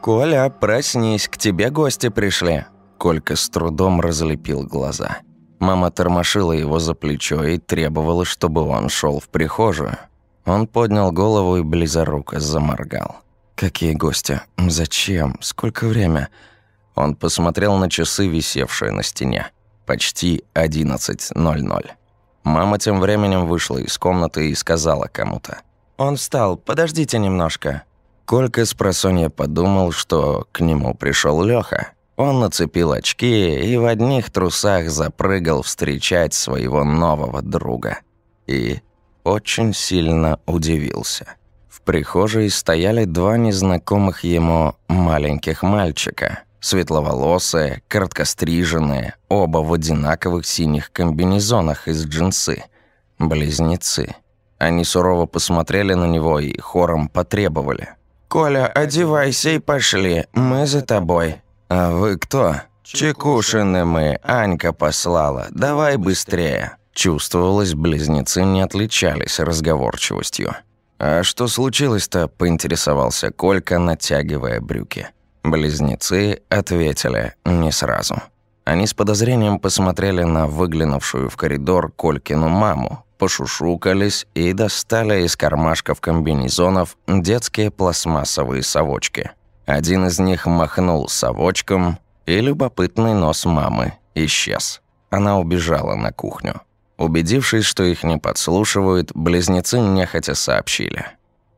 «Коля, проснись, к тебе гости пришли». Колька с трудом разлепил глаза. Мама тормошила его за плечо и требовала, чтобы он шел в прихожую. Он поднял голову и близоруко заморгал. «Какие гости? Зачем? Сколько время?» Он посмотрел на часы, висевшие на стене. Почти 11.00. Мама тем временем вышла из комнаты и сказала кому-то. «Он встал, подождите немножко». Колька с просонья подумал, что к нему пришел Лёха. Он нацепил очки и в одних трусах запрыгал встречать своего нового друга. И очень сильно удивился. В прихожей стояли два незнакомых ему маленьких мальчика. Светловолосые, короткостриженные, оба в одинаковых синих комбинезонах из джинсы. Близнецы. Они сурово посмотрели на него и хором потребовали – «Коля, одевайся и пошли, мы за тобой». «А вы кто?» «Чекушины мы, Анька послала, давай быстрее». Чувствовалось, близнецы не отличались разговорчивостью. «А что случилось-то?» – поинтересовался Колька, натягивая брюки. Близнецы ответили не сразу. Они с подозрением посмотрели на выглянувшую в коридор Колькину маму, пошушукались и достали из кармашков комбинезонов детские пластмассовые совочки. Один из них махнул совочком, и любопытный нос мамы исчез. Она убежала на кухню. Убедившись, что их не подслушивают, близнецы нехотя сообщили.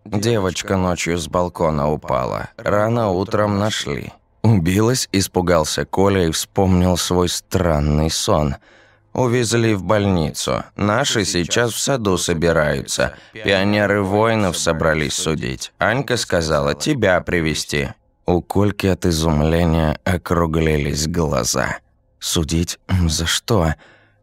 Девочка ночью с балкона упала. Рано утром нашли. Убилась, испугался Коля и вспомнил свой странный сон – Увезли в больницу. Наши сейчас в саду собираются. Пионеры воинов собрались судить. Анька сказала тебя привести. У Кольки от изумления округлились глаза. Судить? За что?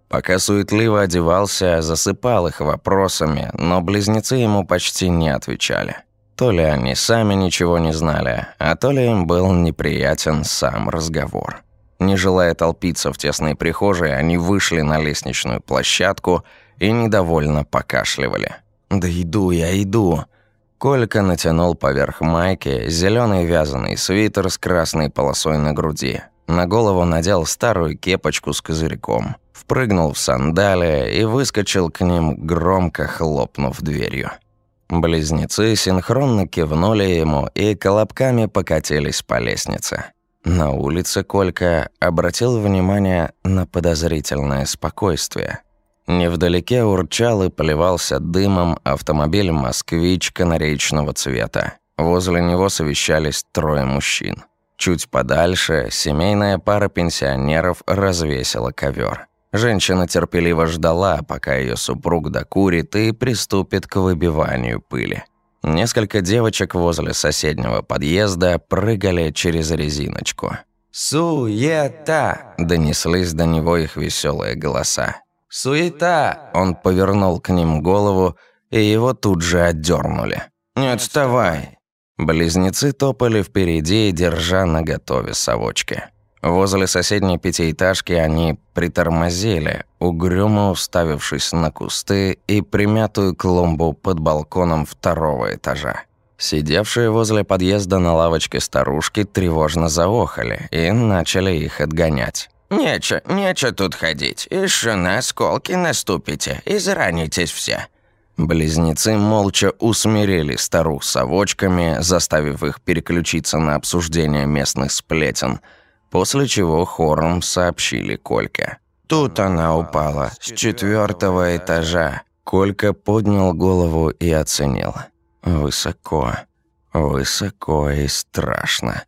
Пока суетливо одевался, засыпал их вопросами, но близнецы ему почти не отвечали. То ли они сами ничего не знали, а то ли им был неприятен сам разговор. Не желая толпиться в тесной прихожей, они вышли на лестничную площадку и недовольно покашливали. «Да иду я, иду!» Колька натянул поверх майки зеленый вязаный свитер с красной полосой на груди. На голову надел старую кепочку с козырьком. Впрыгнул в сандалии и выскочил к ним, громко хлопнув дверью. Близнецы синхронно кивнули ему и колобками покатились по лестнице. На улице Колька обратил внимание на подозрительное спокойствие. Невдалеке урчал и поливался дымом автомобиль «Москвич» канареечного цвета. Возле него совещались трое мужчин. Чуть подальше семейная пара пенсионеров развесила ковер. Женщина терпеливо ждала, пока ее супруг докурит и приступит к выбиванию пыли. Несколько девочек возле соседнего подъезда прыгали через резиночку. «Суета!» – донеслись до него их веселые голоса. «Суета!» – он повернул к ним голову, и его тут же отдернули. «Не отставай!» Близнецы топали впереди, держа наготове совочки. Возле соседней пятиэтажки они притормозили, угрюмо уставившись на кусты и примятую клумбу под балконом второго этажа. Сидевшие возле подъезда на лавочке старушки тревожно заохали и начали их отгонять. «Нече, нече тут ходить. Еще на осколки наступите и заранитесь все». Близнецы молча усмирили старух совочками, заставив их переключиться на обсуждение местных сплетен – После чего хором сообщили Кольке. Тут она упала, с четвертого этажа. Колька поднял голову и оценил. Высоко, высоко и страшно.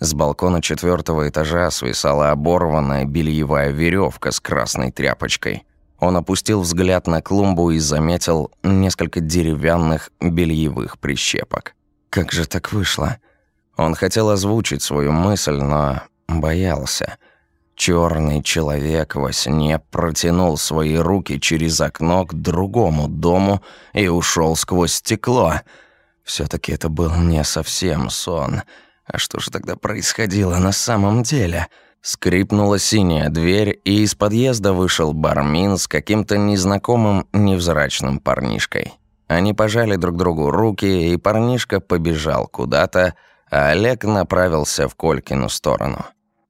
С балкона четвертого этажа свисала оборванная бельевая веревка с красной тряпочкой. Он опустил взгляд на клумбу и заметил несколько деревянных бельевых прищепок. Как же так вышло? Он хотел озвучить свою мысль, но Боялся. Черный человек во сне протянул свои руки через окно к другому дому и ушел сквозь стекло. все таки это был не совсем сон. А что же тогда происходило на самом деле? Скрипнула синяя дверь, и из подъезда вышел бармин с каким-то незнакомым невзрачным парнишкой. Они пожали друг другу руки, и парнишка побежал куда-то, а Олег направился в Колькину сторону.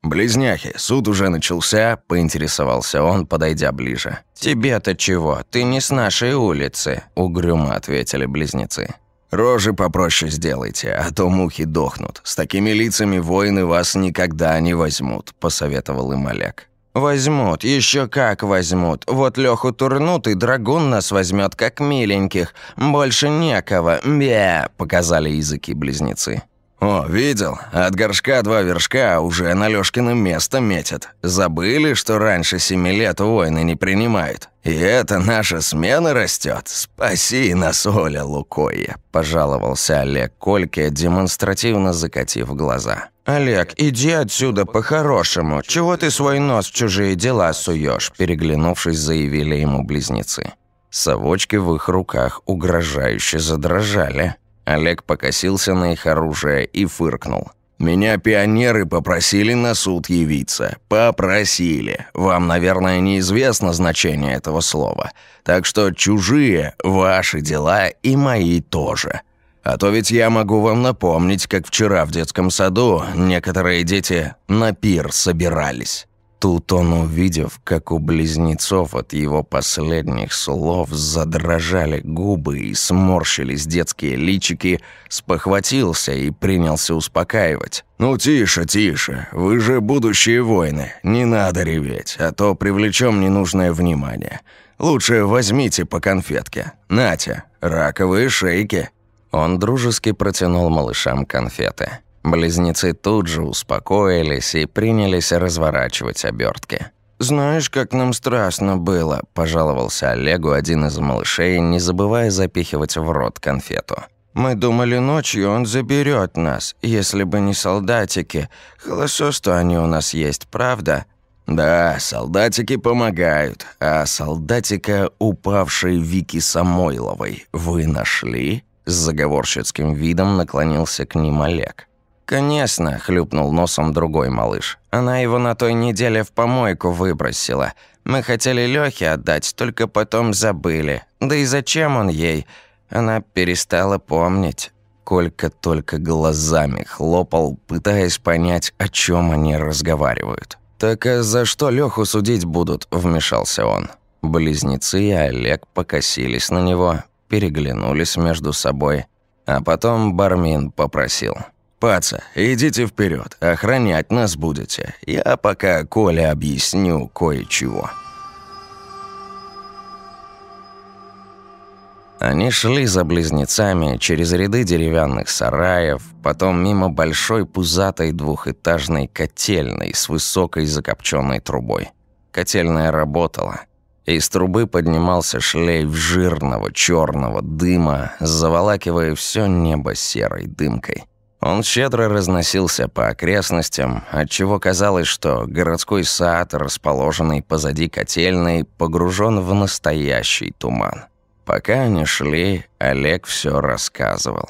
«Близняхи, суд уже начался», — поинтересовался он, подойдя ближе. «Тебе-то чего? Ты не с нашей улицы», — угрюмо ответили близнецы. «Рожи попроще сделайте, а то мухи дохнут. С такими лицами воины вас никогда не возьмут», — посоветовал им Олег. «Возьмут, еще как возьмут. Вот Леху турнут, и драгун нас возьмет как миленьких. Больше некого. Бе!» — показали языки близнецы. «О, видел? От горшка два вершка уже на Лёшкино место метят. Забыли, что раньше семи лет войны не принимают? И это наша смена растет. Спаси нас, Оля Лукоя!» – пожаловался Олег Кольке, демонстративно закатив глаза. «Олег, иди отсюда по-хорошему. Чего ты свой нос в чужие дела суешь? переглянувшись, заявили ему близнецы. Совочки в их руках угрожающе задрожали. Олег покосился на их оружие и фыркнул. «Меня пионеры попросили на суд явиться. Попросили. Вам, наверное, неизвестно значение этого слова. Так что чужие – ваши дела и мои тоже. А то ведь я могу вам напомнить, как вчера в детском саду некоторые дети на пир собирались». Тут он, увидев, как у близнецов от его последних слов задрожали губы и сморщились детские личики, спохватился и принялся успокаивать. «Ну тише, тише, вы же будущие воины, не надо реветь, а то привлечем ненужное внимание. Лучше возьмите по конфетке. Натя, раковые шейки». Он дружески протянул малышам конфеты. Близнецы тут же успокоились и принялись разворачивать обертки. «Знаешь, как нам страшно было», – пожаловался Олегу один из малышей, не забывая запихивать в рот конфету. «Мы думали, ночью он заберет нас, если бы не солдатики. Хорошо, что они у нас есть, правда?» «Да, солдатики помогают. А солдатика, упавшей Вики Самойловой, вы нашли?» С заговорщицким видом наклонился к ним Олег. «Конечно», — хлюпнул носом другой малыш. «Она его на той неделе в помойку выбросила. Мы хотели Лёхе отдать, только потом забыли. Да и зачем он ей? Она перестала помнить». Колька только глазами хлопал, пытаясь понять, о чем они разговаривают. «Так а за что Лёху судить будут?» – вмешался он. Близнецы и Олег покосились на него, переглянулись между собой. А потом Бармин попросил – «Паца, идите вперед, охранять нас будете. Я пока Коле объясню кое-чего». Они шли за близнецами через ряды деревянных сараев, потом мимо большой пузатой двухэтажной котельной с высокой закопченной трубой. Котельная работала. Из трубы поднимался шлейф жирного черного дыма, заволакивая все небо серой дымкой. Он щедро разносился по окрестностям, отчего казалось, что городской сад, расположенный позади котельной, погружен в настоящий туман. Пока они шли, Олег все рассказывал.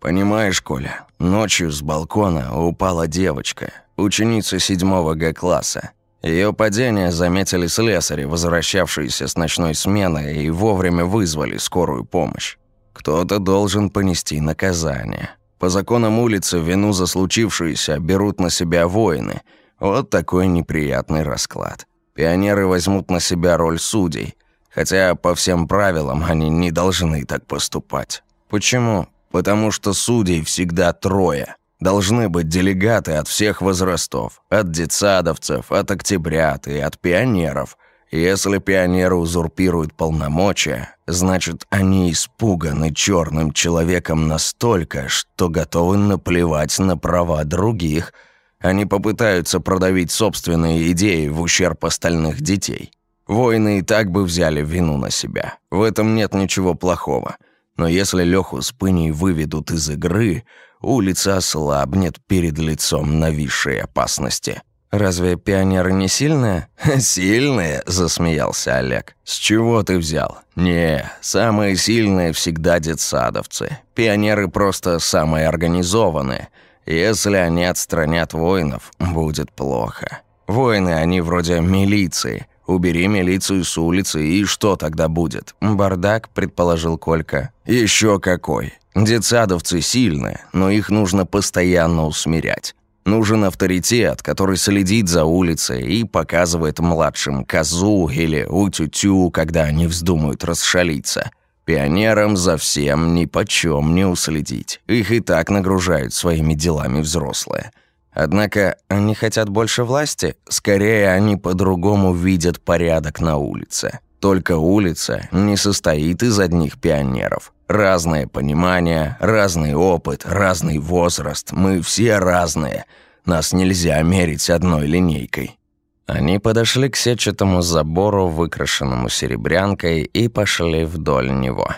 «Понимаешь, Коля, ночью с балкона упала девочка, ученица седьмого Г-класса. Ее падение заметили слесари, возвращавшиеся с ночной смены, и вовремя вызвали скорую помощь. Кто-то должен понести наказание. По законам улицы вину за случившееся берут на себя воины. Вот такой неприятный расклад. Пионеры возьмут на себя роль судей, хотя по всем правилам они не должны так поступать. Почему? Потому что судей всегда трое. Должны быть делегаты от всех возрастов, от детсадовцев, от октябрят и от пионеров – если пионеры узурпируют полномочия, значит, они испуганы черным человеком настолько, что готовы наплевать на права других. Они попытаются продавить собственные идеи в ущерб остальных детей. Воины и так бы взяли вину на себя. В этом нет ничего плохого. Но если Леху с Пыней выведут из игры, улица ослабнет перед лицом нависшей опасности. «Разве пионеры не сильные?» «Сильные?» – засмеялся Олег. «С чего ты взял?» «Не, самые сильные всегда детсадовцы. Пионеры просто самые организованные. Если они отстранят воинов, будет плохо. Воины, они вроде милиции. Убери милицию с улицы, и что тогда будет?» «Бардак», – предположил Колька. Еще какой. Детсадовцы сильны, но их нужно постоянно усмирять. Нужен авторитет, который следит за улицей и показывает младшим козу или утю-тю, когда они вздумают расшалиться. Пионерам за всем ни почем не уследить. Их и так нагружают своими делами взрослые. Однако они хотят больше власти, скорее они по-другому видят порядок на улице. Только улица не состоит из одних пионеров. Разное понимание, разный опыт, разный возраст. Мы все разные. Нас нельзя мерить одной линейкой. Они подошли к сетчатому забору, выкрашенному серебрянкой, и пошли вдоль него.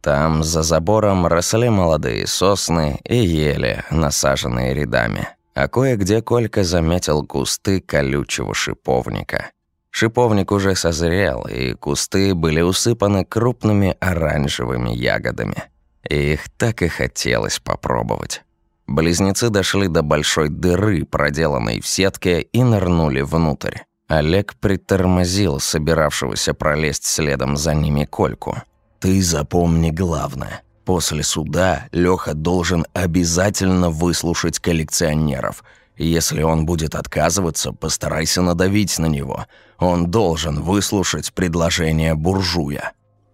Там, за забором, росли молодые сосны и ели, насаженные рядами. А кое-где Колька заметил кусты колючего шиповника – Шиповник уже созрел, и кусты были усыпаны крупными оранжевыми ягодами. И их так и хотелось попробовать. Близнецы дошли до большой дыры, проделанной в сетке, и нырнули внутрь. Олег притормозил собиравшегося пролезть следом за ними Кольку. «Ты запомни главное. После суда Лёха должен обязательно выслушать коллекционеров – если он будет отказываться, постарайся надавить на него. Он должен выслушать предложение буржуя».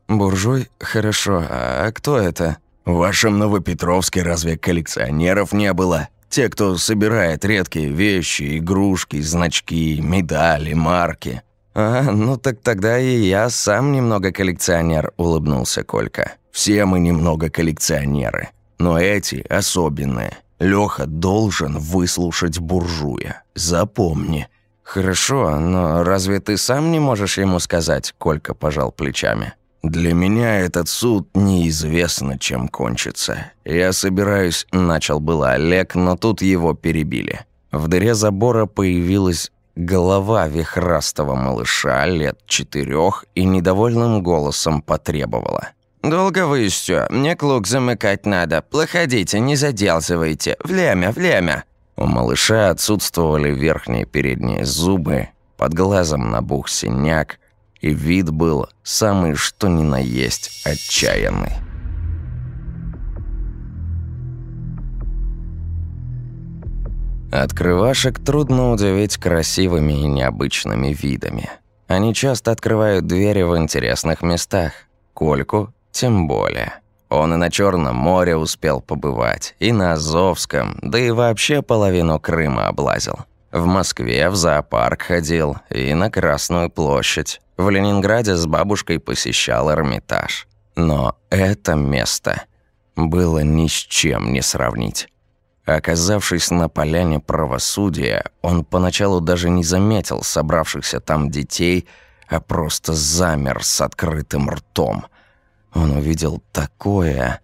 «Буржуй? Хорошо. А кто это?» «В вашем Новопетровске разве коллекционеров не было? Те, кто собирает редкие вещи, игрушки, значки, медали, марки». «А, ну так тогда и я сам немного коллекционер», — улыбнулся Колька. «Все мы немного коллекционеры, но эти особенные». Лёха должен выслушать буржуя. Запомни». «Хорошо, но разве ты сам не можешь ему сказать?» Колька пожал плечами. «Для меня этот суд неизвестно, чем кончится. Я собираюсь...» Начал было Олег, но тут его перебили. В дыре забора появилась голова вихрастого малыша лет четырех и недовольным голосом потребовала. «Долго вы еще? Мне клук замыкать надо. Проходите, не заделзывайте. Время, время!» У малыша отсутствовали верхние передние зубы, под глазом набух синяк, и вид был самый что ни на есть отчаянный. Открывашек трудно удивить красивыми и необычными видами. Они часто открывают двери в интересных местах. Кольку тем более. Он и на Черном море успел побывать, и на Азовском, да и вообще половину Крыма облазил. В Москве в зоопарк ходил, и на Красную площадь. В Ленинграде с бабушкой посещал Эрмитаж. Но это место было ни с чем не сравнить. Оказавшись на поляне правосудия, он поначалу даже не заметил собравшихся там детей, а просто замер с открытым ртом – он увидел такое,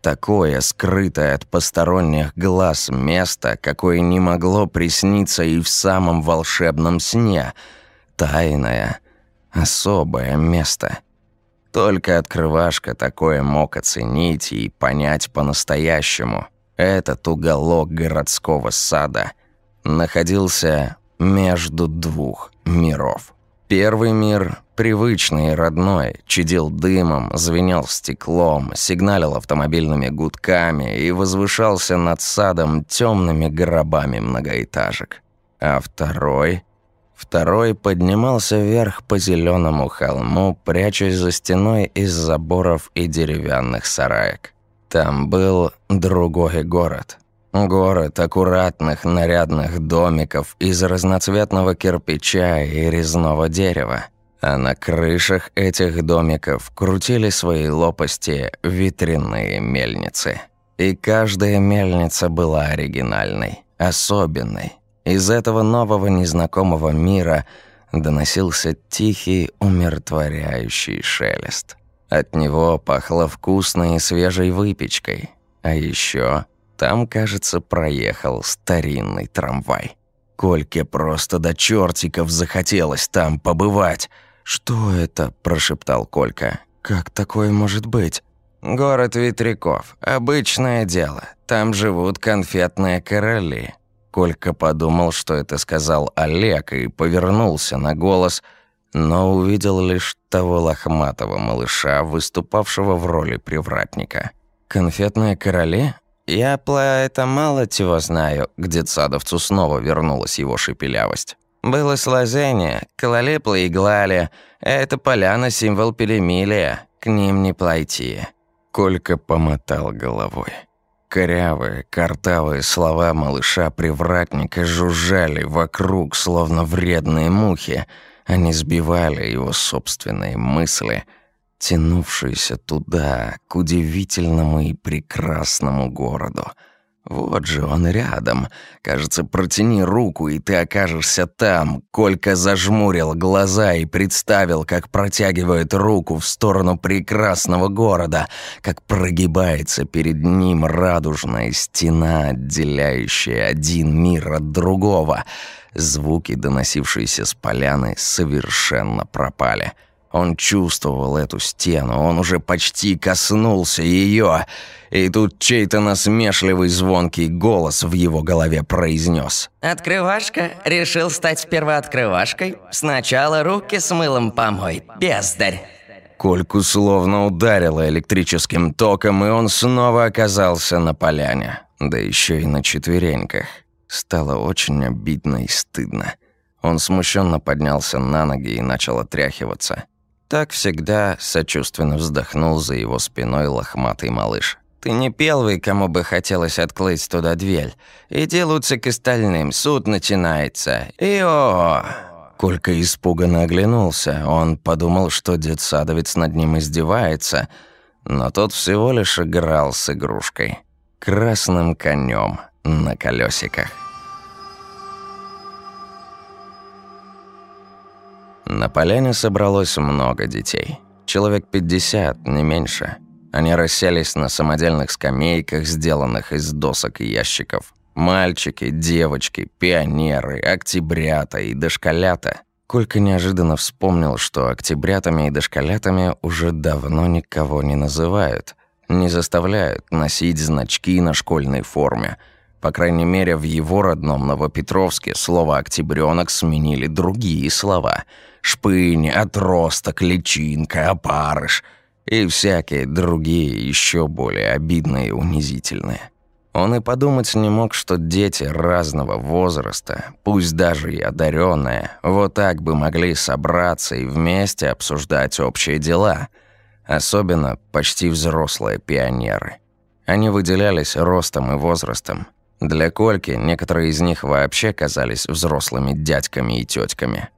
такое скрытое от посторонних глаз место, какое не могло присниться и в самом волшебном сне. Тайное, особое место. Только открывашка такое мог оценить и понять по-настоящему. Этот уголок городского сада находился между двух миров. Первый мир, привычный и родной, чадил дымом, звенел стеклом, сигналил автомобильными гудками и возвышался над садом темными гробами многоэтажек. А второй... Второй поднимался вверх по зеленому холму, прячась за стеной из заборов и деревянных сараек. Там был другой город — Город аккуратных нарядных домиков из разноцветного кирпича и резного дерева. А на крышах этих домиков крутили свои лопасти ветряные мельницы. И каждая мельница была оригинальной, особенной. Из этого нового незнакомого мира доносился тихий, умиротворяющий шелест. От него пахло вкусной и свежей выпечкой. А еще там, кажется, проехал старинный трамвай. Кольке просто до чертиков захотелось там побывать. «Что это?» – прошептал Колька. «Как такое может быть?» «Город ветряков. Обычное дело. Там живут конфетные короли». Колька подумал, что это сказал Олег, и повернулся на голос, но увидел лишь того лохматого малыша, выступавшего в роли привратника. Конфетные короли? Я про это мало чего знаю, где садовцу снова вернулась его шепелявость. Было сложение, кололи плоиглали, это поляна символ перемилия, к ним не плойти. Колька помотал головой. Корявые, картавые слова малыша-привратника жужжали вокруг, словно вредные мухи. Они сбивали его собственные мысли, тянувшиеся туда, к удивительному и прекрасному городу — вот же он рядом. Кажется, протяни руку, и ты окажешься там. Колька зажмурил глаза и представил, как протягивает руку в сторону прекрасного города, как прогибается перед ним радужная стена, отделяющая один мир от другого. Звуки, доносившиеся с поляны, совершенно пропали. Он чувствовал эту стену, он уже почти коснулся ее, и тут чей-то насмешливый звонкий голос в его голове произнес. «Открывашка решил стать первооткрывашкой? Сначала руки с мылом помой, бездарь!» Кольку словно ударило электрическим током, и он снова оказался на поляне. Да еще и на четвереньках. Стало очень обидно и стыдно. Он смущенно поднялся на ноги и начал отряхиваться. Так всегда сочувственно вздохнул за его спиной лохматый малыш. «Ты не первый, кому бы хотелось открыть туда дверь. Иди лучше к остальным, суд начинается. И о, Колька испуганно оглянулся. Он подумал, что детсадовец над ним издевается, но тот всего лишь играл с игрушкой. Красным конем на колесиках. На поляне собралось много детей. Человек 50, не меньше. Они расселись на самодельных скамейках, сделанных из досок и ящиков. Мальчики, девочки, пионеры, октябрята и дошколята. Колька неожиданно вспомнил, что октябрятами и дошколятами уже давно никого не называют. Не заставляют носить значки на школьной форме. По крайней мере, в его родном Новопетровске слово «октябрёнок» сменили другие слова – шпынь, отросток, личинка, опарыш и всякие другие еще более обидные и унизительные. Он и подумать не мог, что дети разного возраста, пусть даже и одаренные, вот так бы могли собраться и вместе обсуждать общие дела, особенно почти взрослые пионеры. Они выделялись ростом и возрастом. Для Кольки некоторые из них вообще казались взрослыми дядьками и тетками.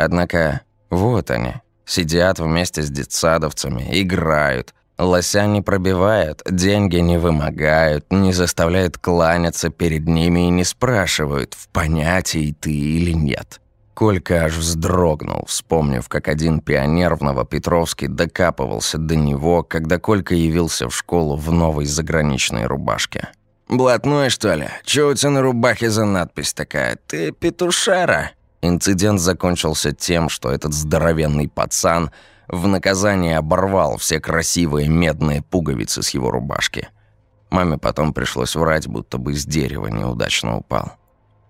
Однако вот они, сидят вместе с детсадовцами, играют. Лося не пробивают, деньги не вымогают, не заставляют кланяться перед ними и не спрашивают, в понятии ты или нет. Колька аж вздрогнул, вспомнив, как один пионер в Новопетровске докапывался до него, когда Колька явился в школу в новой заграничной рубашке. «Блатной, что ли? Чё у тебя на рубахе за надпись такая? Ты петушара?» Инцидент закончился тем, что этот здоровенный пацан в наказание оборвал все красивые медные пуговицы с его рубашки. Маме потом пришлось врать, будто бы с дерева неудачно упал.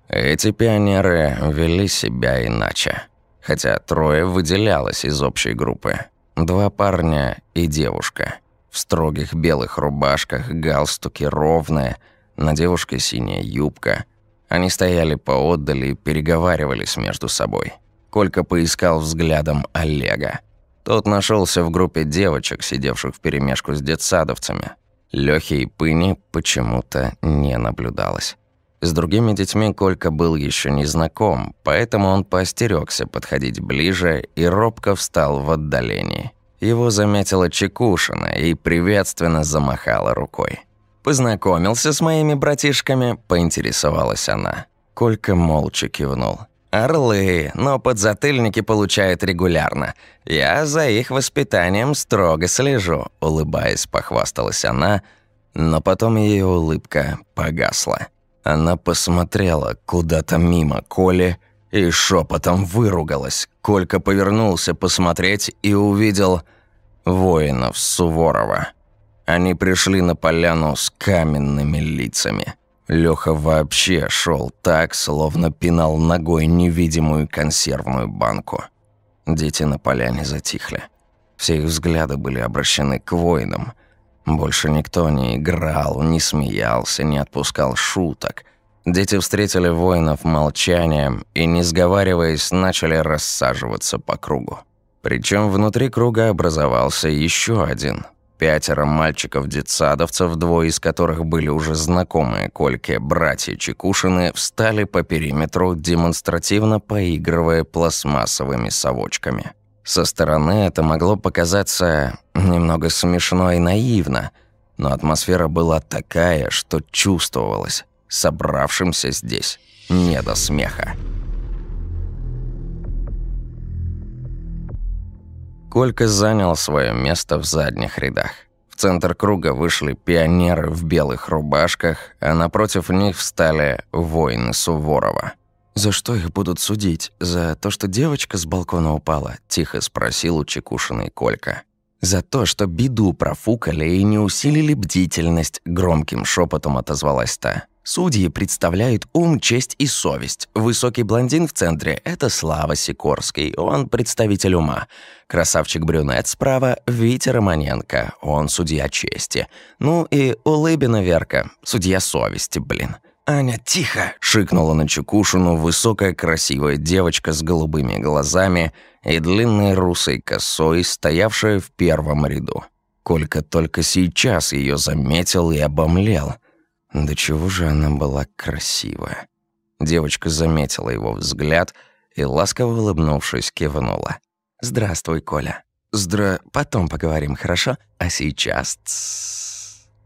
Эти пионеры вели себя иначе. Хотя трое выделялось из общей группы. Два парня и девушка. В строгих белых рубашках, галстуки ровные, на девушке синяя юбка – они стояли поотдали и переговаривались между собой. Колька поискал взглядом Олега. Тот нашелся в группе девочек, сидевших вперемешку с детсадовцами. Лёхи и Пыни почему-то не наблюдалось. С другими детьми Колька был еще не знаком, поэтому он поостерегся подходить ближе и робко встал в отдалении. Его заметила Чекушина и приветственно замахала рукой. «Познакомился с моими братишками?» – поинтересовалась она. Колька молча кивнул. «Орлы, но подзатыльники получают регулярно. Я за их воспитанием строго слежу», – улыбаясь, похвасталась она, но потом ее улыбка погасла. Она посмотрела куда-то мимо Коли и шепотом выругалась. Колька повернулся посмотреть и увидел воинов Суворова. Они пришли на поляну с каменными лицами. Лёха вообще шел так, словно пинал ногой невидимую консервную банку. Дети на поляне затихли. Все их взгляды были обращены к воинам. Больше никто не играл, не смеялся, не отпускал шуток. Дети встретили воинов молчанием и, не сговариваясь, начали рассаживаться по кругу. Причем внутри круга образовался еще один. Пятеро мальчиков-детсадовцев, двое из которых были уже знакомые Кольке братья Чекушины, встали по периметру, демонстративно поигрывая пластмассовыми совочками. Со стороны это могло показаться немного смешно и наивно, но атмосфера была такая, что чувствовалось, собравшимся здесь не до смеха. Колька занял свое место в задних рядах. В центр круга вышли пионеры в белых рубашках, а напротив них встали воины Суворова. «За что их будут судить? За то, что девочка с балкона упала?» – тихо спросил у Чекушиной Колька. «За то, что беду профукали и не усилили бдительность», – громким шепотом отозвалась та. Судьи представляют ум, честь и совесть. Высокий блондин в центре – это Слава Сикорский, он представитель ума. Красавчик-брюнет справа – Витя Романенко, он судья чести. Ну и Улыбина Верка, судья совести, блин. «Аня, тихо!» – шикнула на Чекушину высокая красивая девочка с голубыми глазами и длинной русой косой, стоявшая в первом ряду. Колька только сейчас ее заметил и обомлел – да чего же она была красивая. Девочка заметила его взгляд и, ласково улыбнувшись, кивнула. «Здравствуй, Коля. Здра... Потом поговорим, хорошо? А сейчас...»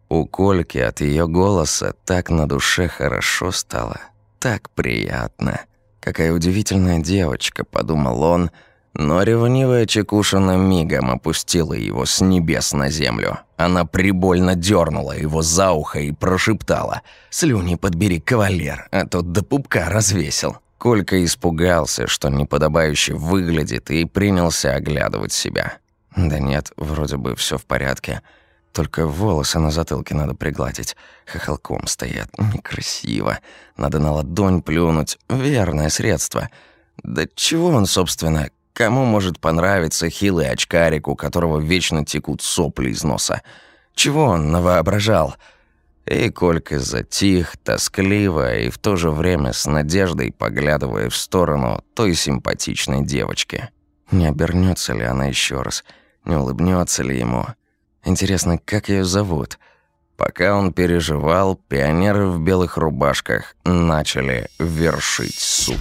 У Кольки от ее голоса так на душе хорошо стало. Так приятно. Какая удивительная девочка, подумал он, — но ревнивая Чекушина мигом опустила его с небес на землю. Она прибольно дернула его за ухо и прошептала «Слюни подбери, кавалер, а тот до пупка развесил». Колька испугался, что неподобающе выглядит, и принялся оглядывать себя. Да нет, вроде бы все в порядке. Только волосы на затылке надо пригладить. Хохолком стоят. Некрасиво. Надо на ладонь плюнуть. Верное средство. Да чего он, собственно, Кому может понравиться хилый очкарик, у которого вечно текут сопли из носа? Чего он навоображал? И Колька затих, тоскливо и в то же время с надеждой поглядывая в сторону той симпатичной девочки. Не обернется ли она еще раз? Не улыбнется ли ему? Интересно, как ее зовут? Пока он переживал, пионеры в белых рубашках начали вершить суд.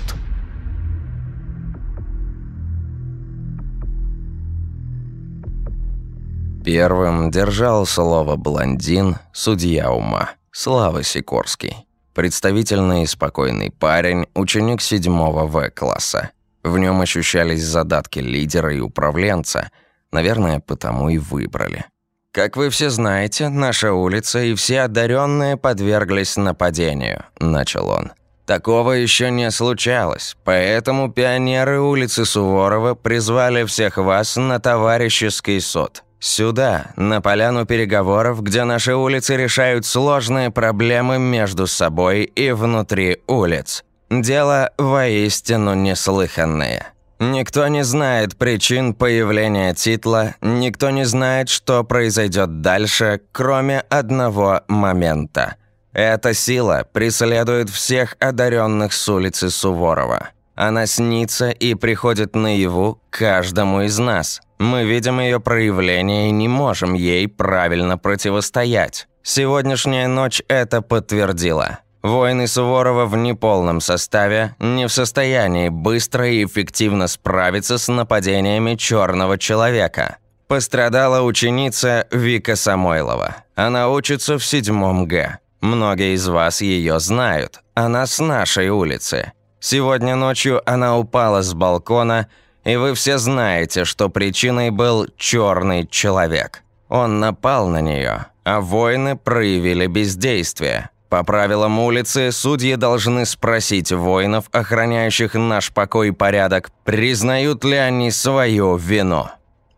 Первым держал слово блондин, судья ума, Слава Сикорский. Представительный и спокойный парень, ученик седьмого В-класса. В нем ощущались задатки лидера и управленца. Наверное, потому и выбрали. «Как вы все знаете, наша улица и все одаренные подверглись нападению», – начал он. Такого еще не случалось, поэтому пионеры улицы Суворова призвали всех вас на товарищеский суд. Сюда, на поляну переговоров, где наши улицы решают сложные проблемы между собой и внутри улиц. Дело воистину неслыханное. Никто не знает причин появления титла, никто не знает, что произойдет дальше, кроме одного момента. Эта сила преследует всех одаренных с улицы Суворова. Она снится и приходит наяву каждому из нас – мы видим ее проявление и не можем ей правильно противостоять. Сегодняшняя ночь это подтвердила. Воины Суворова в неполном составе не в состоянии быстро и эффективно справиться с нападениями черного человека. Пострадала ученица Вика Самойлова. Она учится в седьмом Г. Многие из вас ее знают. Она с нашей улицы. Сегодня ночью она упала с балкона и вы все знаете, что причиной был черный человек. Он напал на нее, а воины проявили бездействие. По правилам улицы, судьи должны спросить воинов, охраняющих наш покой и порядок, признают ли они свою вину.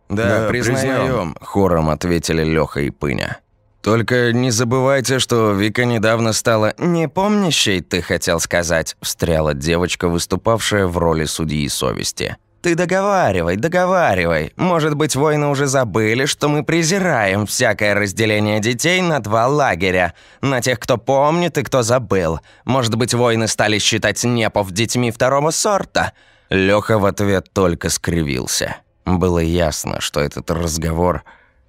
«Да, да признаем», – хором ответили Леха и Пыня. «Только не забывайте, что Вика недавно стала непомнящей, ты хотел сказать», – встряла девочка, выступавшая в роли судьи совести. Ты договаривай, договаривай. Может быть, воины уже забыли, что мы презираем всякое разделение детей на два лагеря. На тех, кто помнит и кто забыл. Может быть, воины стали считать непов детьми второго сорта?» Лёха в ответ только скривился. Было ясно, что этот разговор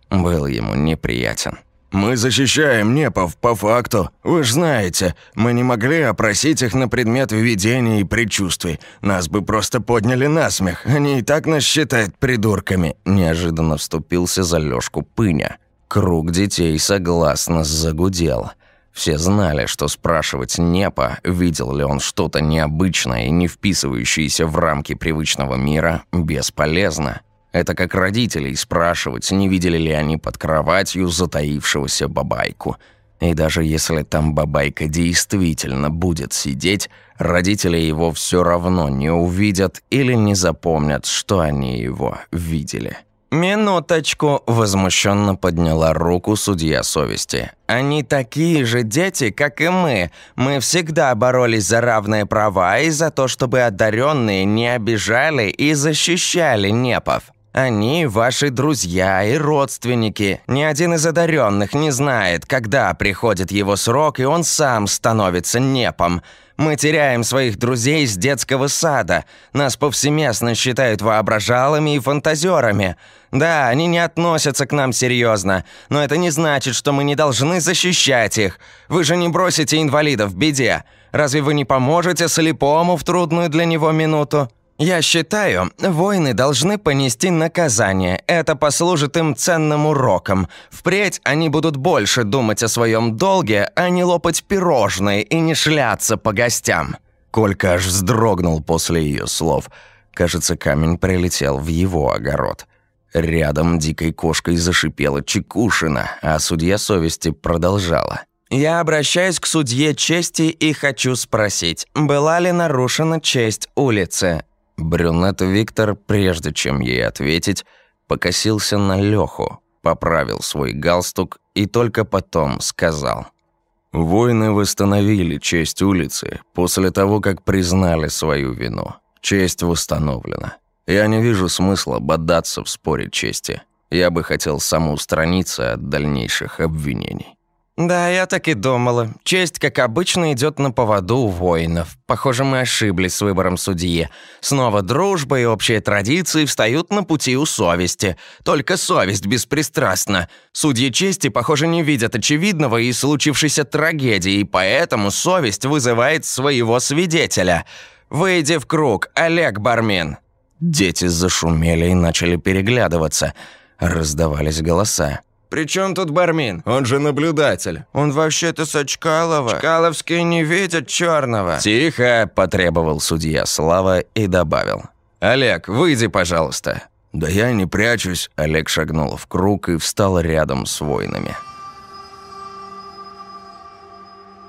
был ему неприятен. «Мы защищаем Непов по факту. Вы ж знаете, мы не могли опросить их на предмет видений и предчувствий. Нас бы просто подняли на смех. Они и так нас считают придурками». Неожиданно вступился за Лёшку Пыня. Круг детей согласно загудел. Все знали, что спрашивать Непа, видел ли он что-то необычное и не вписывающееся в рамки привычного мира, бесполезно. Это как родителей спрашивать, не видели ли они под кроватью затаившегося бабайку. И даже если там бабайка действительно будет сидеть, родители его все равно не увидят или не запомнят, что они его видели. «Минуточку!» – возмущенно подняла руку судья совести. «Они такие же дети, как и мы. Мы всегда боролись за равные права и за то, чтобы одаренные не обижали и защищали непов. Они ваши друзья и родственники. Ни один из одаренных не знает, когда приходит его срок, и он сам становится непом. Мы теряем своих друзей с детского сада. Нас повсеместно считают воображалами и фантазерами. Да, они не относятся к нам серьезно, но это не значит, что мы не должны защищать их. Вы же не бросите инвалидов в беде. Разве вы не поможете слепому в трудную для него минуту? «Я считаю, воины должны понести наказание. Это послужит им ценным уроком. Впредь они будут больше думать о своем долге, а не лопать пирожные и не шляться по гостям». Колька аж вздрогнул после ее слов. Кажется, камень прилетел в его огород. Рядом дикой кошкой зашипела Чекушина, а судья совести продолжала. «Я обращаюсь к судье чести и хочу спросить, была ли нарушена честь улицы? Брюнет Виктор, прежде чем ей ответить, покосился на Леху, поправил свой галстук и только потом сказал. «Воины восстановили честь улицы после того, как признали свою вину. Честь восстановлена. Я не вижу смысла бодаться в споре чести. Я бы хотел самоустраниться от дальнейших обвинений». «Да, я так и думала. Честь, как обычно, идет на поводу у воинов. Похоже, мы ошиблись с выбором судьи. Снова дружба и общие традиции встают на пути у совести. Только совесть беспристрастна. Судьи чести, похоже, не видят очевидного и случившейся трагедии, и поэтому совесть вызывает своего свидетеля. Выйди в круг, Олег Бармин». Дети зашумели и начали переглядываться. Раздавались голоса. «При чем тут Бармин? Он же наблюдатель». «Он вообще-то с Чкалова. Чкаловские не видят черного». «Тихо!» – потребовал судья Слава и добавил. «Олег, выйди, пожалуйста». «Да я не прячусь». Олег шагнул в круг и встал рядом с воинами.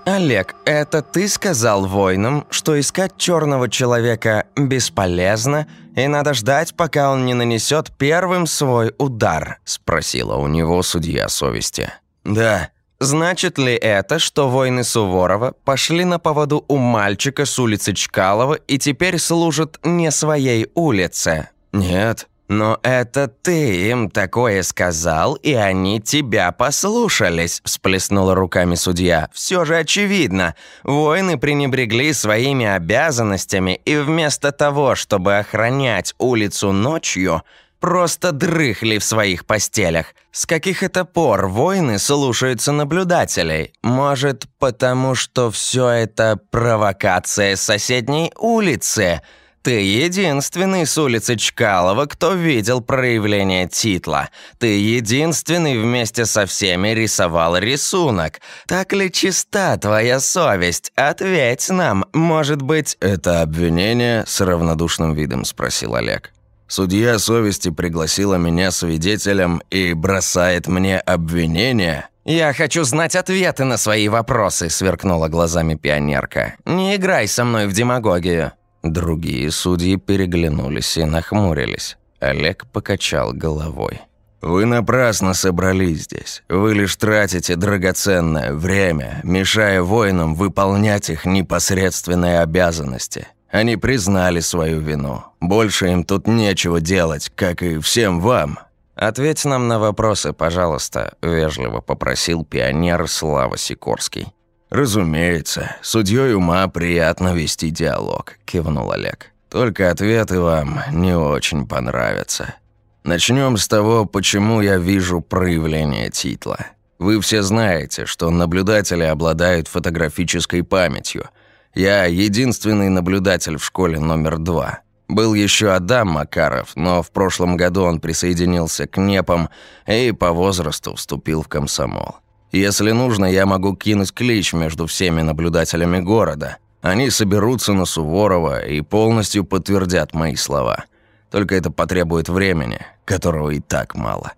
«Олег, это ты сказал воинам, что искать черного человека бесполезно, и надо ждать, пока он не нанесет первым свой удар?» – спросила у него судья совести. «Да». «Значит ли это, что воины Суворова пошли на поводу у мальчика с улицы Чкалова и теперь служат не своей улице?» «Нет». «Но это ты им такое сказал, и они тебя послушались», – всплеснула руками судья. «Все же очевидно. Воины пренебрегли своими обязанностями, и вместо того, чтобы охранять улицу ночью, просто дрыхли в своих постелях. С каких это пор воины слушаются наблюдателей? Может, потому что все это провокация соседней улицы?» Ты единственный с улицы Чкалова, кто видел проявление титла. Ты единственный вместе со всеми рисовал рисунок. Так ли чиста твоя совесть? Ответь нам, может быть...» «Это обвинение?» – с равнодушным видом спросил Олег. «Судья совести пригласила меня свидетелем и бросает мне обвинение?» «Я хочу знать ответы на свои вопросы», – сверкнула глазами пионерка. «Не играй со мной в демагогию». Другие судьи переглянулись и нахмурились. Олег покачал головой. «Вы напрасно собрались здесь. Вы лишь тратите драгоценное время, мешая воинам выполнять их непосредственные обязанности. Они признали свою вину. Больше им тут нечего делать, как и всем вам». «Ответь нам на вопросы, пожалуйста», – вежливо попросил пионер Слава Сикорский. «Разумеется, судьей ума приятно вести диалог», – кивнул Олег. «Только ответы вам не очень понравятся. Начнем с того, почему я вижу проявление титла. Вы все знаете, что наблюдатели обладают фотографической памятью. Я единственный наблюдатель в школе номер два. Был еще Адам Макаров, но в прошлом году он присоединился к НЕПам и по возрасту вступил в комсомол. Если нужно, я могу кинуть клич между всеми наблюдателями города. Они соберутся на Суворова и полностью подтвердят мои слова. Только это потребует времени, которого и так мало.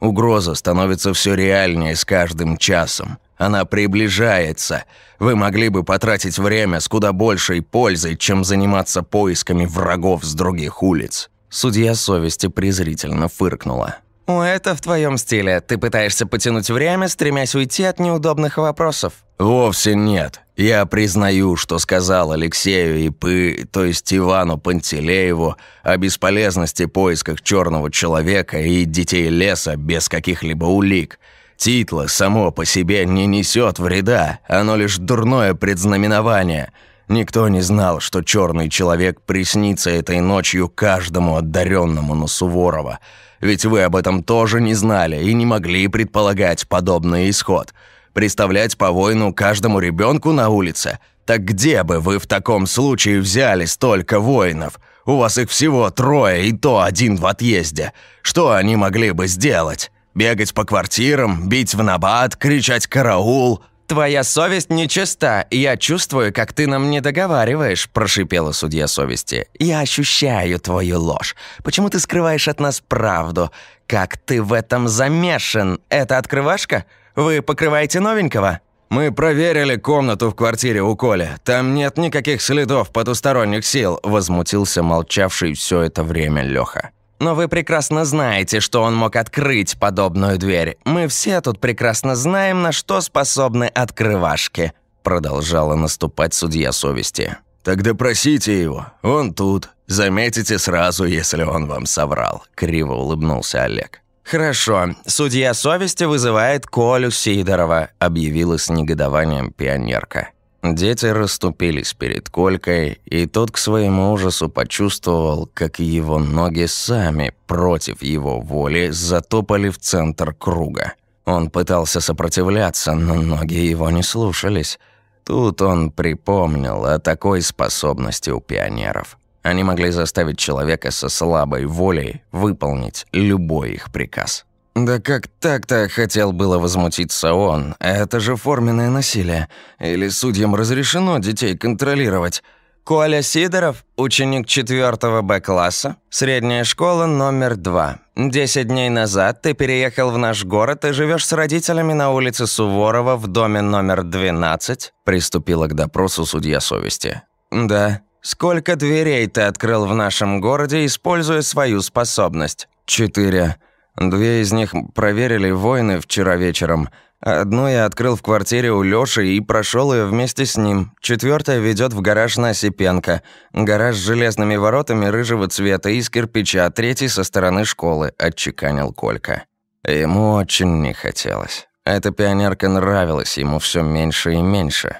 Угроза становится все реальнее с каждым часом. Она приближается. Вы могли бы потратить время с куда большей пользой, чем заниматься поисками врагов с других улиц». Судья совести презрительно фыркнула. «О, это в твоем стиле. Ты пытаешься потянуть время, стремясь уйти от неудобных вопросов». «Вовсе нет. Я признаю, что сказал Алексею и Пы, то есть Ивану Пантелееву, о бесполезности поисках черного человека и детей леса без каких-либо улик. Титла само по себе не несет вреда, оно лишь дурное предзнаменование. Никто не знал, что черный человек приснится этой ночью каждому одаренному на Суворова. Ведь вы об этом тоже не знали и не могли предполагать подобный исход. Представлять по воину каждому ребенку на улице? Так где бы вы в таком случае взяли столько воинов? У вас их всего трое, и то один в отъезде. Что они могли бы сделать? Бегать по квартирам, бить в набат, кричать «караул». «Твоя совесть нечиста, я чувствую, как ты нам не договариваешь», – прошипела судья совести. «Я ощущаю твою ложь. Почему ты скрываешь от нас правду? Как ты в этом замешан? Это открывашка? Вы покрываете новенького?» «Мы проверили комнату в квартире у Коли. Там нет никаких следов потусторонних сил», – возмутился молчавший все это время Леха. Но вы прекрасно знаете, что он мог открыть подобную дверь. Мы все тут прекрасно знаем, на что способны открывашки», продолжала наступать судья совести. «Тогда просите его, он тут. Заметите сразу, если он вам соврал», криво улыбнулся Олег. «Хорошо, судья совести вызывает Колю Сидорова», объявила с негодованием пионерка. Дети расступились перед Колькой, и тот к своему ужасу почувствовал, как его ноги сами, против его воли, затопали в центр круга. Он пытался сопротивляться, но ноги его не слушались. Тут он припомнил о такой способности у пионеров. Они могли заставить человека со слабой волей выполнить любой их приказ. «Да как так-то?» – хотел было возмутиться он. «Это же форменное насилие. Или судьям разрешено детей контролировать?» Коля Сидоров, ученик 4 Б-класса, средняя школа номер 2. Десять дней назад ты переехал в наш город и живешь с родителями на улице Суворова в доме номер 12, приступила к допросу судья совести. Да. Сколько дверей ты открыл в нашем городе, используя свою способность? Четыре. Две из них проверили воины вчера вечером. Одну я открыл в квартире у Лёши и прошел ее вместе с ним. Четвертая ведет в гараж на Осипенко. Гараж с железными воротами рыжего цвета из кирпича, третий со стороны школы, отчеканил Колька. Ему очень не хотелось. Эта пионерка нравилась ему все меньше и меньше.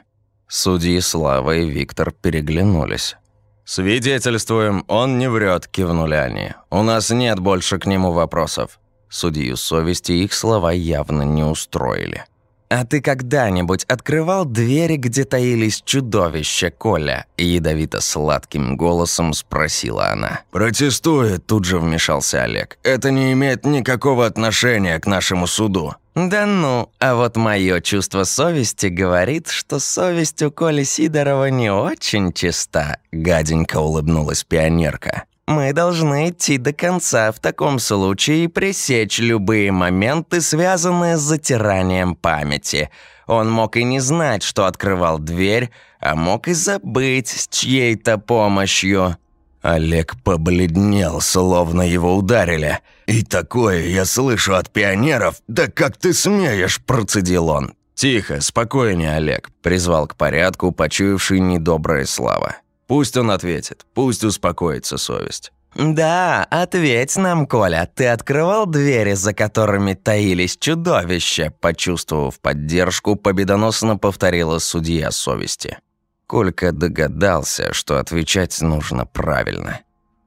Судьи Слава и Виктор переглянулись. «Свидетельствуем, он не врет», – кивнули они. «У нас нет больше к нему вопросов». Судью совести их слова явно не устроили. «А ты когда-нибудь открывал двери, где таились чудовища, Коля?» Ядовито-сладким голосом спросила она. «Протестует», – тут же вмешался Олег. «Это не имеет никакого отношения к нашему суду». «Да ну, а вот мое чувство совести говорит, что совесть у Коли Сидорова не очень чиста», – гаденько улыбнулась пионерка. Мы должны идти до конца в таком случае и пресечь любые моменты, связанные с затиранием памяти. Он мог и не знать, что открывал дверь, а мог и забыть с чьей-то помощью. Олег побледнел, словно его ударили. «И такое я слышу от пионеров. Да как ты смеешь?» – процедил он. «Тихо, спокойнее, Олег», – призвал к порядку почуявший недоброе слава. Пусть он ответит, пусть успокоится совесть. «Да, ответь нам, Коля, ты открывал двери, за которыми таились чудовища?» Почувствовав поддержку, победоносно повторила судья совести. Колька догадался, что отвечать нужно правильно.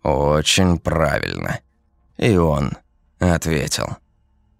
Очень правильно. И он ответил.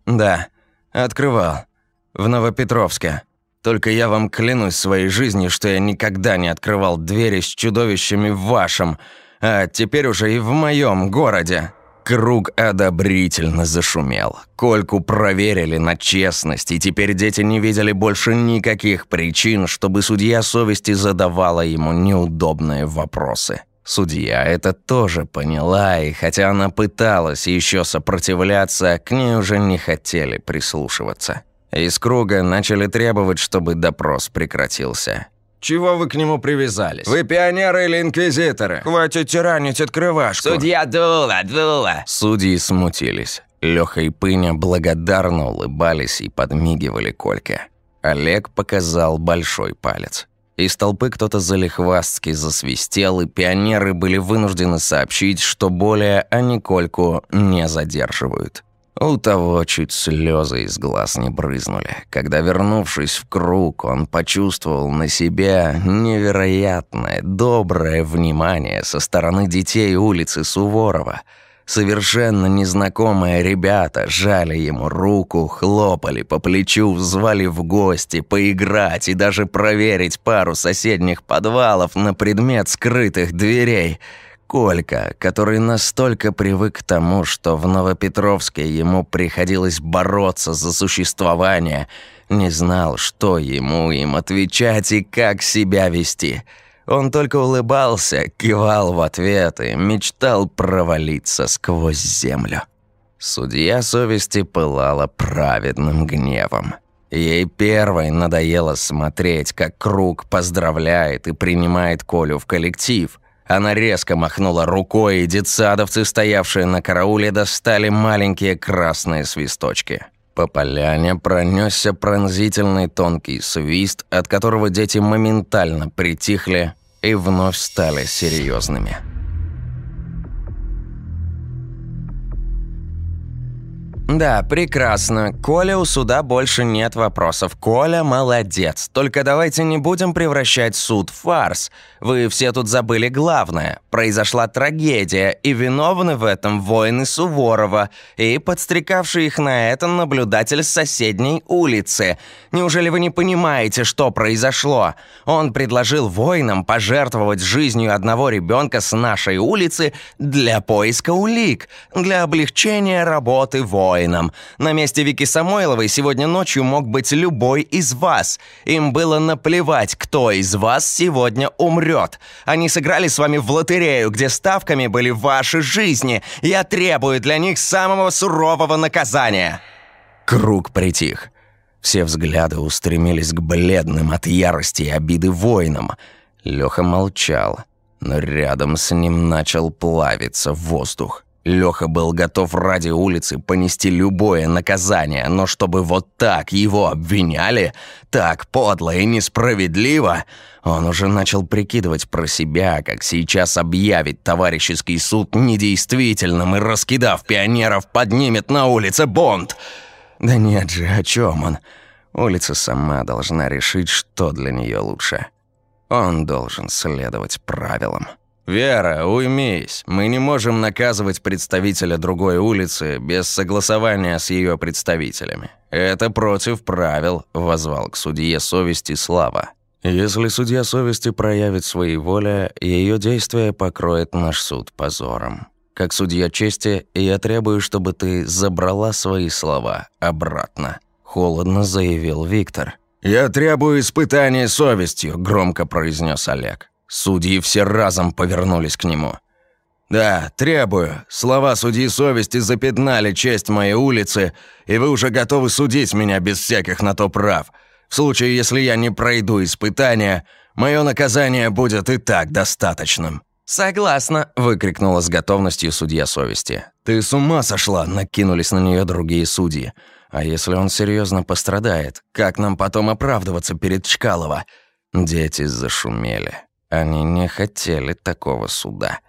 «Да, открывал. В Новопетровске. Только я вам клянусь своей жизнью, что я никогда не открывал двери с чудовищами в вашем, а теперь уже и в моем городе». Круг одобрительно зашумел. Кольку проверили на честность, и теперь дети не видели больше никаких причин, чтобы судья совести задавала ему неудобные вопросы. Судья это тоже поняла, и хотя она пыталась еще сопротивляться, к ней уже не хотели прислушиваться. Из круга начали требовать, чтобы допрос прекратился. «Чего вы к нему привязались? Вы пионеры или инквизиторы? Хватит тиранить открывашку!» «Судья дула, дула!» Судьи смутились. Лёха и Пыня благодарно улыбались и подмигивали Кольке. Олег показал большой палец. Из толпы кто-то залихвастски засвистел, и пионеры были вынуждены сообщить, что более они Кольку не задерживают. У того чуть слезы из глаз не брызнули. Когда, вернувшись в круг, он почувствовал на себя невероятное, доброе внимание со стороны детей улицы Суворова. Совершенно незнакомые ребята жали ему руку, хлопали по плечу, звали в гости, поиграть и даже проверить пару соседних подвалов на предмет скрытых дверей – Колька, который настолько привык к тому, что в Новопетровске ему приходилось бороться за существование, не знал, что ему им отвечать и как себя вести. Он только улыбался, кивал в ответ и мечтал провалиться сквозь землю. Судья совести пылала праведным гневом. Ей первой надоело смотреть, как Круг поздравляет и принимает Колю в коллектив, она резко махнула рукой, и детсадовцы, стоявшие на карауле, достали маленькие красные свисточки. По поляне пронесся пронзительный тонкий свист, от которого дети моментально притихли и вновь стали серьезными. «Да, прекрасно. Коля, у суда больше нет вопросов. Коля молодец. Только давайте не будем превращать суд в фарс. Вы все тут забыли главное. Произошла трагедия, и виновны в этом воины Суворова и подстрекавший их на это наблюдатель с соседней улицы. Неужели вы не понимаете, что произошло? Он предложил воинам пожертвовать жизнью одного ребенка с нашей улицы для поиска улик, для облегчения работы воинов воином. На месте Вики Самойловой сегодня ночью мог быть любой из вас. Им было наплевать, кто из вас сегодня умрет. Они сыграли с вами в лотерею, где ставками были ваши жизни. Я требую для них самого сурового наказания». Круг притих. Все взгляды устремились к бледным от ярости и обиды воинам. Лёха молчал, но рядом с ним начал плавиться воздух. Лёха был готов ради улицы понести любое наказание, но чтобы вот так его обвиняли, так подло и несправедливо, он уже начал прикидывать про себя, как сейчас объявить товарищеский суд недействительным и, раскидав пионеров, поднимет на улице Бонд. Да нет же, о чем он? Улица сама должна решить, что для нее лучше. Он должен следовать правилам. «Вера, уймись. Мы не можем наказывать представителя другой улицы без согласования с ее представителями. Это против правил», – возвал к судье совести Слава. «Если судья совести проявит свои воли, ее действия покроет наш суд позором. Как судья чести, я требую, чтобы ты забрала свои слова обратно», – холодно заявил Виктор. «Я требую испытания совестью», – громко произнес Олег. Судьи все разом повернулись к нему. «Да, требую. Слова судьи совести запятнали честь моей улицы, и вы уже готовы судить меня без всяких на то прав. В случае, если я не пройду испытания, мое наказание будет и так достаточным». «Согласна», – выкрикнула с готовностью судья совести. «Ты с ума сошла!» – накинулись на нее другие судьи. «А если он серьезно пострадает, как нам потом оправдываться перед Чкалова?» Дети зашумели. Они не хотели такого суда.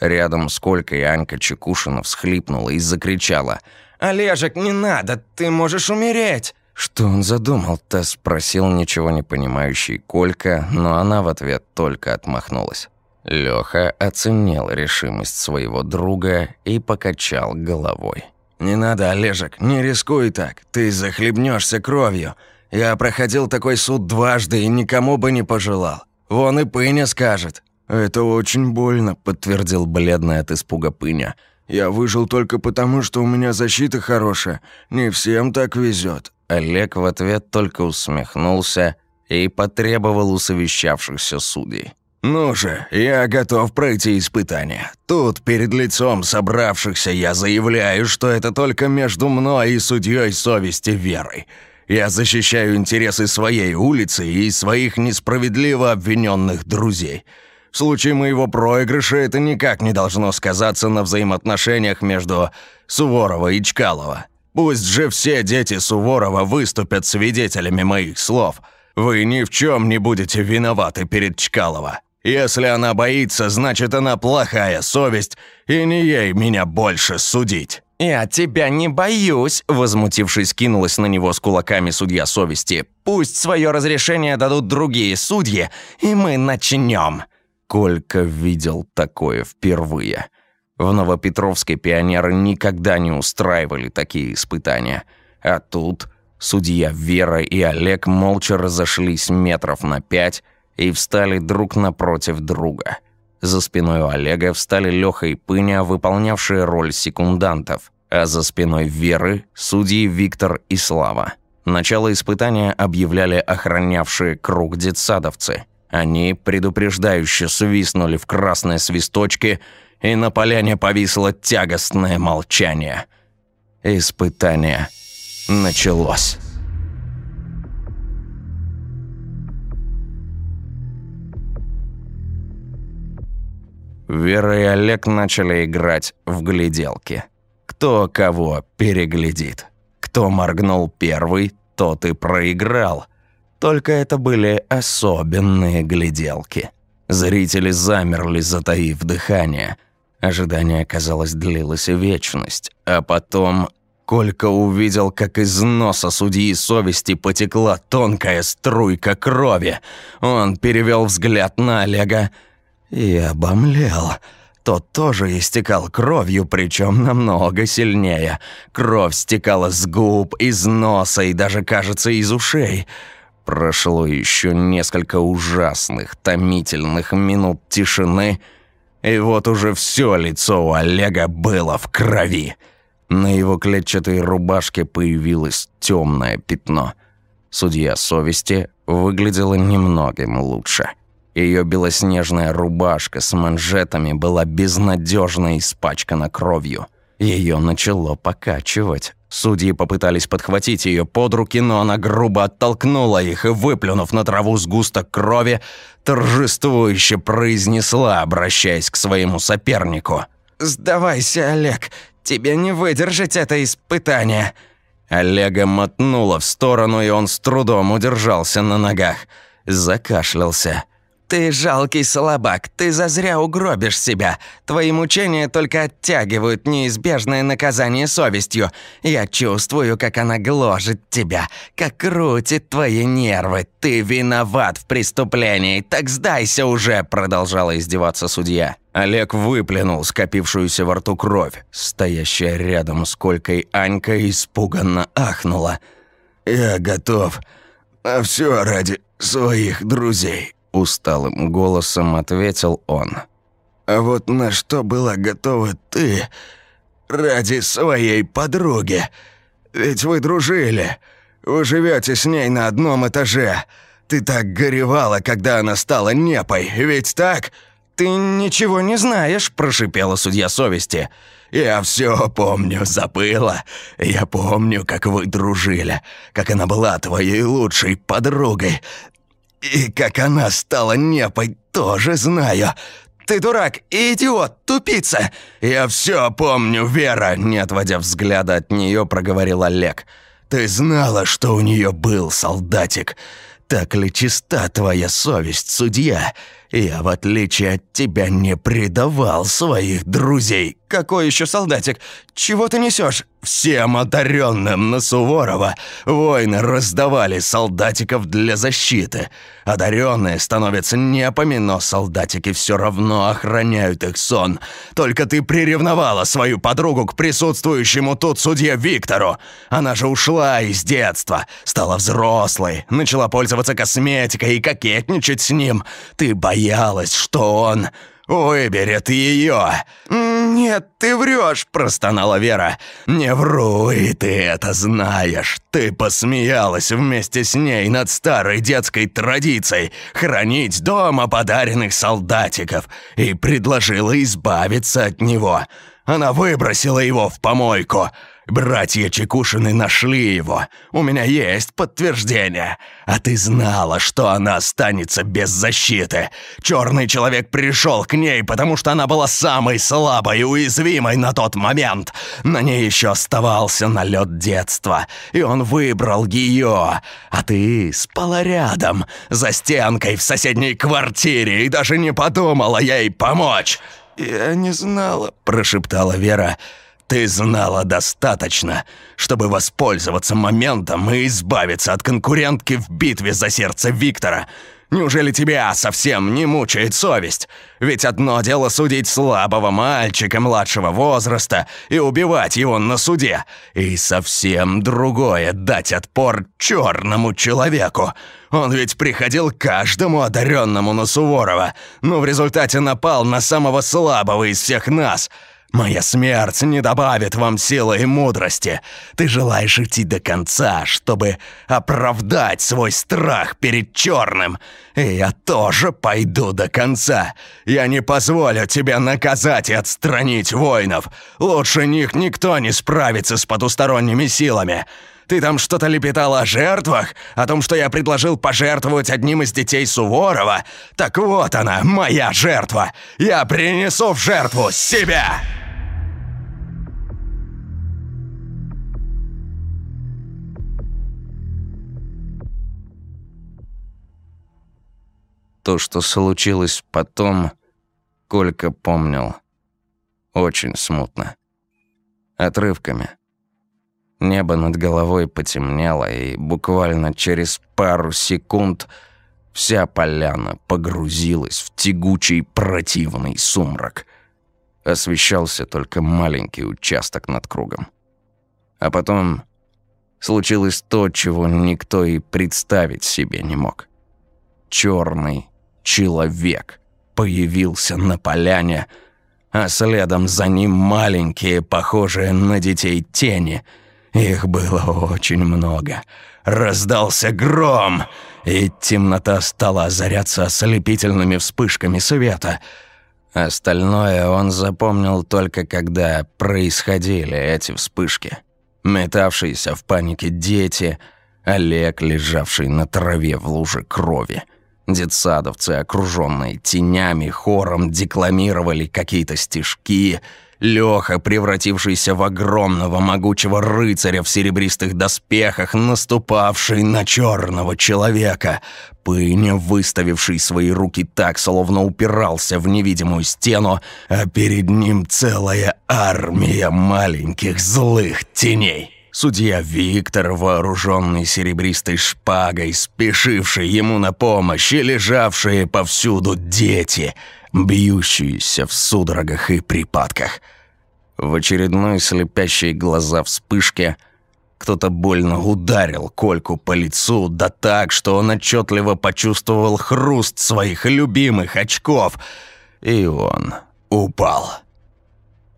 Рядом с Колькой Анька Чекушина всхлипнула и закричала. «Олежек, не надо, ты можешь умереть!» «Что он задумал-то?» – спросил ничего не понимающий Колька, но она в ответ только отмахнулась. Лёха оценил решимость своего друга и покачал головой. «Не надо, Олежек, не рискуй так, ты захлебнешься кровью. Я проходил такой суд дважды и никому бы не пожелал. Вон и Пыня скажет». «Это очень больно», – подтвердил бледный от испуга Пыня. «Я выжил только потому, что у меня защита хорошая. Не всем так везет. Олег в ответ только усмехнулся и потребовал у совещавшихся судей. «Ну же, я готов пройти испытание. Тут, перед лицом собравшихся, я заявляю, что это только между мной и судьей совести Верой. Я защищаю интересы своей улицы и своих несправедливо обвиненных друзей. В случае моего проигрыша это никак не должно сказаться на взаимоотношениях между Суворова и Чкалова. Пусть же все дети Суворова выступят свидетелями моих слов. Вы ни в чем не будете виноваты перед Чкалова. Если она боится, значит, она плохая совесть, и не ей меня больше судить». «Я тебя не боюсь», — возмутившись, кинулась на него с кулаками судья совести. «Пусть свое разрешение дадут другие судьи, и мы начнем». Колька видел такое впервые. В Новопетровской пионеры никогда не устраивали такие испытания. А тут судья Вера и Олег молча разошлись метров на пять и встали друг напротив друга. За спиной у Олега встали Лёха и Пыня, выполнявшие роль секундантов а за спиной Веры – судьи Виктор и Слава. Начало испытания объявляли охранявшие круг детсадовцы. Они предупреждающе свистнули в красные свисточки, и на поляне повисло тягостное молчание. Испытание началось. Вера и Олег начали играть в гляделки. Кто кого переглядит. Кто моргнул первый, тот и проиграл. Только это были особенные гляделки. Зрители замерли, затаив дыхание. Ожидание, казалось, длилось вечность. А потом Колька увидел, как из носа судьи совести потекла тонкая струйка крови. Он перевел взгляд на Олега и обомлел. Тот тоже истекал кровью, причем намного сильнее. Кровь стекала с губ, из носа и даже, кажется, из ушей. Прошло еще несколько ужасных, томительных минут тишины, и вот уже все лицо у Олега было в крови. На его клетчатой рубашке появилось темное пятно. Судья совести выглядела немногим лучше. Ее белоснежная рубашка с манжетами была безнадежно испачкана кровью. Ее начало покачивать. Судьи попытались подхватить ее под руки, но она грубо оттолкнула их и, выплюнув на траву сгусток крови, торжествующе произнесла, обращаясь к своему сопернику. «Сдавайся, Олег, тебе не выдержать это испытание». Олега мотнуло в сторону, и он с трудом удержался на ногах. Закашлялся. «Ты жалкий слабак, ты зазря угробишь себя. Твои мучения только оттягивают неизбежное наказание совестью. Я чувствую, как она гложет тебя, как крутит твои нервы. Ты виноват в преступлении, так сдайся уже!» Продолжала издеваться судья. Олег выплюнул скопившуюся во рту кровь. Стоящая рядом с Колькой Анька испуганно ахнула. «Я готов. А все ради своих друзей». Усталым голосом ответил он. «А вот на что была готова ты ради своей подруги? Ведь вы дружили. Вы живете с ней на одном этаже. Ты так горевала, когда она стала непой, ведь так?» «Ты ничего не знаешь», – прошипела судья совести. «Я все помню, забыла. Я помню, как вы дружили, как она была твоей лучшей подругой. И как она стала непой, тоже знаю. Ты дурак, идиот, тупица. Я все помню, Вера, не отводя взгляда от нее, проговорил Олег. Ты знала, что у нее был солдатик. Так ли чиста твоя совесть, судья? Я, в отличие от тебя, не предавал своих друзей. Какой еще солдатик? Чего ты несешь? Всем одаренным на Суворова воины раздавали солдатиков для защиты. Одаренные становятся но солдатики все равно охраняют их сон. Только ты приревновала свою подругу к присутствующему тут судье Виктору. Она же ушла из детства, стала взрослой, начала пользоваться косметикой и кокетничать с ним. Ты боялась, что он выберет ее. «Нет, ты врешь!» – простонала Вера. «Не вру, и ты это знаешь. Ты посмеялась вместе с ней над старой детской традицией хранить дома подаренных солдатиков и предложила избавиться от него. Она выбросила его в помойку». Братья Чекушины нашли его. У меня есть подтверждение. А ты знала, что она останется без защиты. Черный человек пришел к ней, потому что она была самой слабой и уязвимой на тот момент. На ней еще оставался налет детства, и он выбрал ее. А ты спала рядом, за стенкой в соседней квартире, и даже не подумала ей помочь. «Я не знала», – прошептала Вера. Ты знала достаточно, чтобы воспользоваться моментом и избавиться от конкурентки в битве за сердце Виктора. Неужели тебя совсем не мучает совесть? Ведь одно дело судить слабого мальчика младшего возраста и убивать его на суде, и совсем другое — дать отпор черному человеку. Он ведь приходил каждому одаренному на Суворова, но в результате напал на самого слабого из всех нас — Моя смерть не добавит вам силы и мудрости. Ты желаешь идти до конца, чтобы оправдать свой страх перед черным. И я тоже пойду до конца. Я не позволю тебя наказать и отстранить воинов. Лучше них никто не справится с потусторонними силами. Ты там что-то лепетал о жертвах? О том, что я предложил пожертвовать одним из детей Суворова? Так вот она, моя жертва. Я принесу в жертву себя!» То, что случилось потом, Колька помнил. Очень смутно. Отрывками. Небо над головой потемнело, и буквально через пару секунд вся поляна погрузилась в тягучий противный сумрак. Освещался только маленький участок над кругом. А потом случилось то, чего никто и представить себе не мог. Черный человек появился на поляне, а следом за ним маленькие, похожие на детей тени. Их было очень много. Раздался гром, и темнота стала озаряться ослепительными вспышками света. Остальное он запомнил только когда происходили эти вспышки. Метавшиеся в панике дети, Олег, лежавший на траве в луже крови — Детсадовцы, окруженные тенями, хором декламировали какие-то стишки. Лёха, превратившийся в огромного могучего рыцаря в серебристых доспехах, наступавший на черного человека. Пыня, выставивший свои руки так, словно упирался в невидимую стену, а перед ним целая армия маленьких злых теней. Судья Виктор, вооруженный серебристой шпагой, спешивший ему на помощь, и лежавшие повсюду дети, бьющиеся в судорогах и припадках. В очередной слепящей глаза вспышке кто-то больно ударил Кольку по лицу, да так, что он отчетливо почувствовал хруст своих любимых очков, и он упал.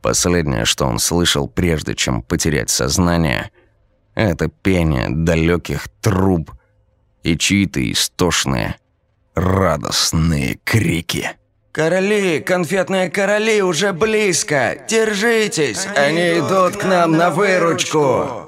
Последнее, что он слышал, прежде чем потерять сознание, это пение далеких труб и чьи-то истошные, радостные крики. «Короли, конфетные короли уже близко! Держитесь! Они идут к нам на выручку!»